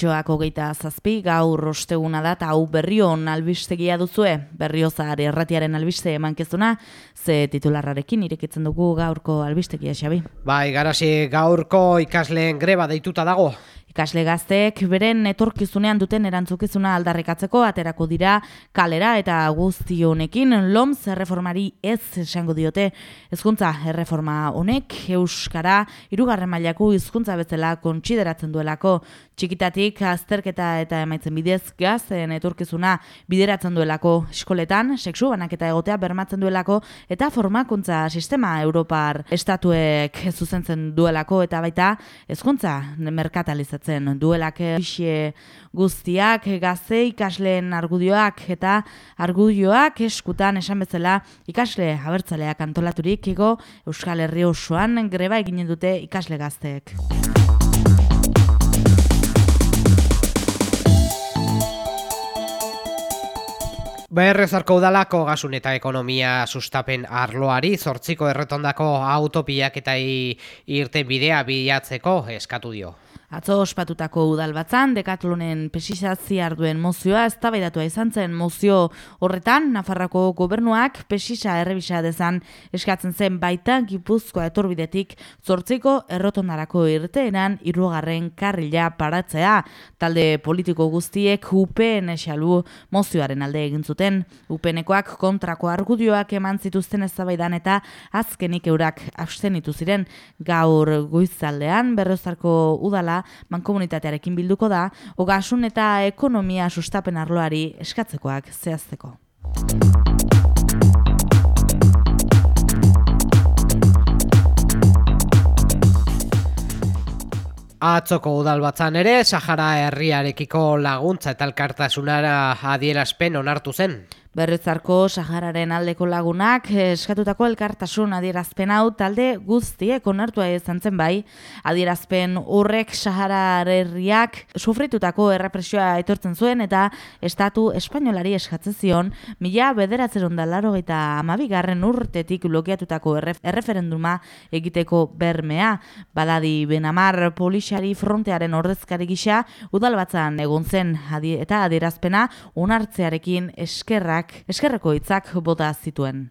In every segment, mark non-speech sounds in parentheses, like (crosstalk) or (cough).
Martxoak hogeita zazpi, gaur osteguna da, eta hau berrion albistegia duzue, berriozar erratiaren albiste emankezuna, ze titularrarekin irekitzen dugu gaurko albistegia, Xabi. Bai, garasi gaurko ikasleen greba deituta dago. Ikasle gazteek beren etorkizunean duten erantzukizuna aldarrikatzeko aterako dira kalera eta guzti honekin. LOMS erreformari ez esango diote. Hezkuntza erreforma honek. Euskara hirugarren mailako hizkuntza bezala kontsideratzen duelako. Txikitatik azterketa eta emaitzen bidez gazten etorkizuna bideratzen duelako. Eskoletan, sexu banaketa egotea bermatzen duelako eta formakuntza sistema Europar estatuek zuzentzen duelako eta baita hezkuntza merkatalizatzen zen duelak egixe guztiak, gaze ikasleen argudioak eta argudioak eskutan esan bezala ikasle abertzaleak antolaturik ego Euskal Herri osoan greba eginen dute ikasle gazteek. Berrezarko udalako gasun eta ekonomia sustapen arloari zortziko erretondako autopiak eta irten bidea bilatzeko eskatu dio. Atzo ospatutako udal batzan, dekatlonen pesisazia arduen mozioa, ez tabaidatua izan zen mozio horretan, Nafarrako gobernuak pesisa errebisa dezan eskatzen zen baita gipuzkoa etorbidetik zortziko errotondarako irteenan irugarren karrila paratzea. Talde politiko guztiek UPN esalu mozioaren alde egin zuten. UPNekoak kontrako argudioak eman zituzten eztabaidan eta azkenik eurak abstenitu ziren gaur goizaldean berrozarko udala mankomunitatearekin bilduko da, ogasun eta ekonomia sustapen arloari eskatzekoak zehazteko. Atzoko udal batzan ere, Sahara herriarekiko laguntza eta elkartasunara adierazpen onartu zen. Berrizarko Sahararen aldeko lagunak eskatutako elkartasun adierazpen hau talde guztiek onartua izan zen bai. Adierazpen horrek Sahara herriak sufritutako errepresioa etortzen zuen eta estatu espainolari eskatzen zion mila bederatzen da laro eta amabigarren urtetik blokeatutako erreferenduma egiteko bermea. Baladi Benamar Polixari frontearen ordezkari gisa udalbatzan egon zen eta adierazpena onartzearekin eskerrak eskerreko hitzak bota zituen.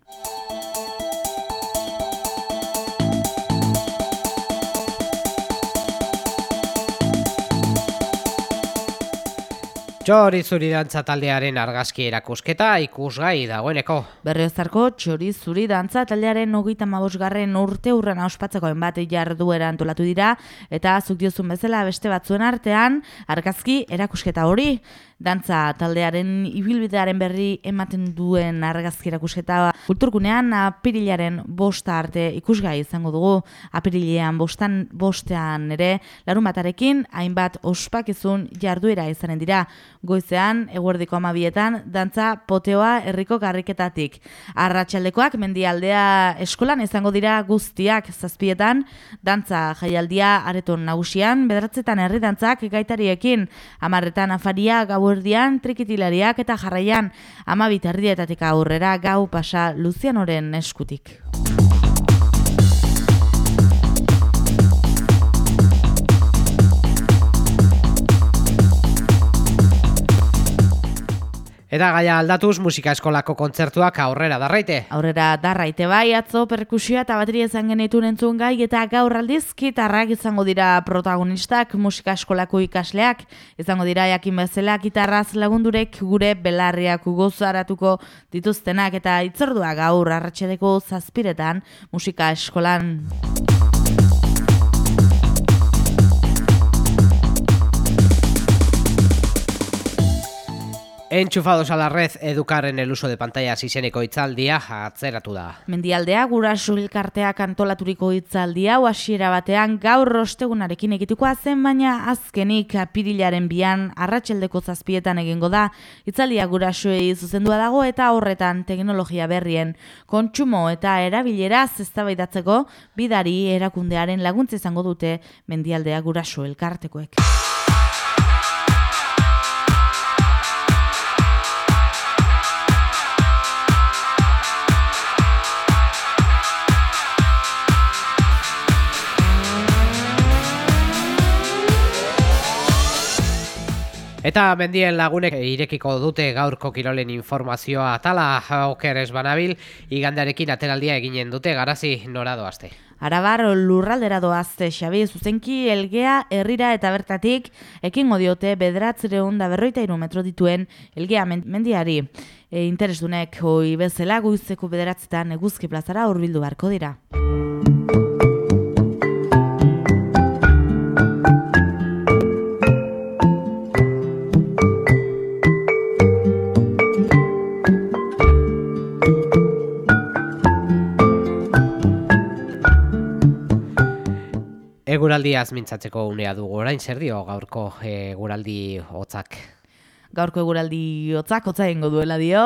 Txori zuri dantza taldearen argazki erakusketa ikusgai dagoeneko. Berriozarko txori zuri dantza taldearen ogita mabosgarren urte urren auspatzeko enbat jarduera antolatu dira eta azuk diozun bezala beste batzuen artean argazki erakusketa hori. Dantza taldearen ibilbidearen berri ematen duen argazki erakusketa kulturgunean apirilaren bosta arte ikusgai izango dugu. Apirilean bostan bostean ere larun batarekin hainbat ospakizun jarduera izanen dira goizean eguerdiko amabietan dantza poteoa herriko garriketatik. Arratxaldekoak mendialdea eskolan izango dira guztiak zazpietan dantza jaialdia areton nagusian bederatzetan herri dantzak gaitariekin amarretan afaria gau eguerdian trikitilariak eta jarraian amabit erdietatik aurrera gau pasa Luzianoren eskutik. Eta gaia aldatuz musika eskolako kontzertuak aurrera darraite. Aurrera darraite bai, atzo perkusioa eta bateria izan genitu nentzun gai eta gaur aldiz gitarrak izango dira protagonistak musika eskolako ikasleak. Izango dira jakin bezala gitarraz lagundurek gure belarriak gozaratuko dituztenak eta itzordua gaur arratxedeko zazpiretan musika eskolan. Enchufados a la red educar en el uso de pantallas izeneko itzaldia atzeratu da. Mendialdea gurasu elkarteak antolaturiko itzaldia hasiera batean gaur rostegunarekin egitukoa zen baina azkenik apirilaren bian arratseldeko zazpietan egingo da. Itzaldia gurasuei zuzendua dago eta horretan teknologia berrien kontsumo eta erabilera eztabaidatzeko bidari erakundearen laguntza izango dute Mendialdea gurasu elkartekoek. Eta mendien lagunek irekiko dute gaurko kirolen informazioa tala oker ez banabil, igandarekin ateraldia eginen dute garazi nora doazte. Arabar lurraldera doazte Xabi zuzenki elgea herrira eta bertatik ekingo diote bederatzireun da berroita iru metro dituen elgea mendiari. E, interesdunek hoi bezala guizeko bederatzetan eguzki plazara urbildu barko dira. Eguraldiaz mintzatzeko unea dugu. Orain zer dio gaurko eguraldi hotzak? Gaurko eguraldi hotzak hotza egingo duela dio.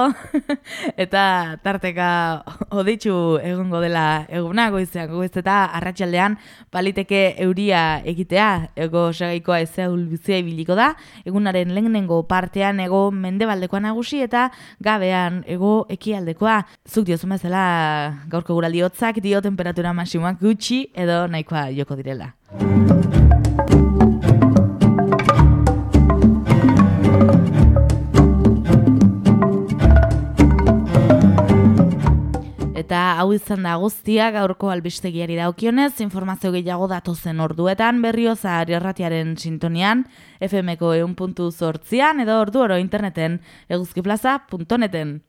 (laughs) Eta tarteka oditxu egongo dela eguna goizean goiz eta arratsaldean paliteke euria egitea. Ego segaikoa ezeul bizia ibiliko da. Egunaren lehenengo partean ego mendebaldekoa nagusi eta gabean ego ekialdekoa. Zuk diozu bezala gaurko eguraldi hotzak dio temperatura maximoak gutxi edo nahikoa joko direla Eta hau izan da guztia gaurko albistegiari daukionez, informazio gehiago datozen orduetan berrioza erratiaren sintonian, FMko eun puntu edo ordu oro interneten eguzkiplaza.neten.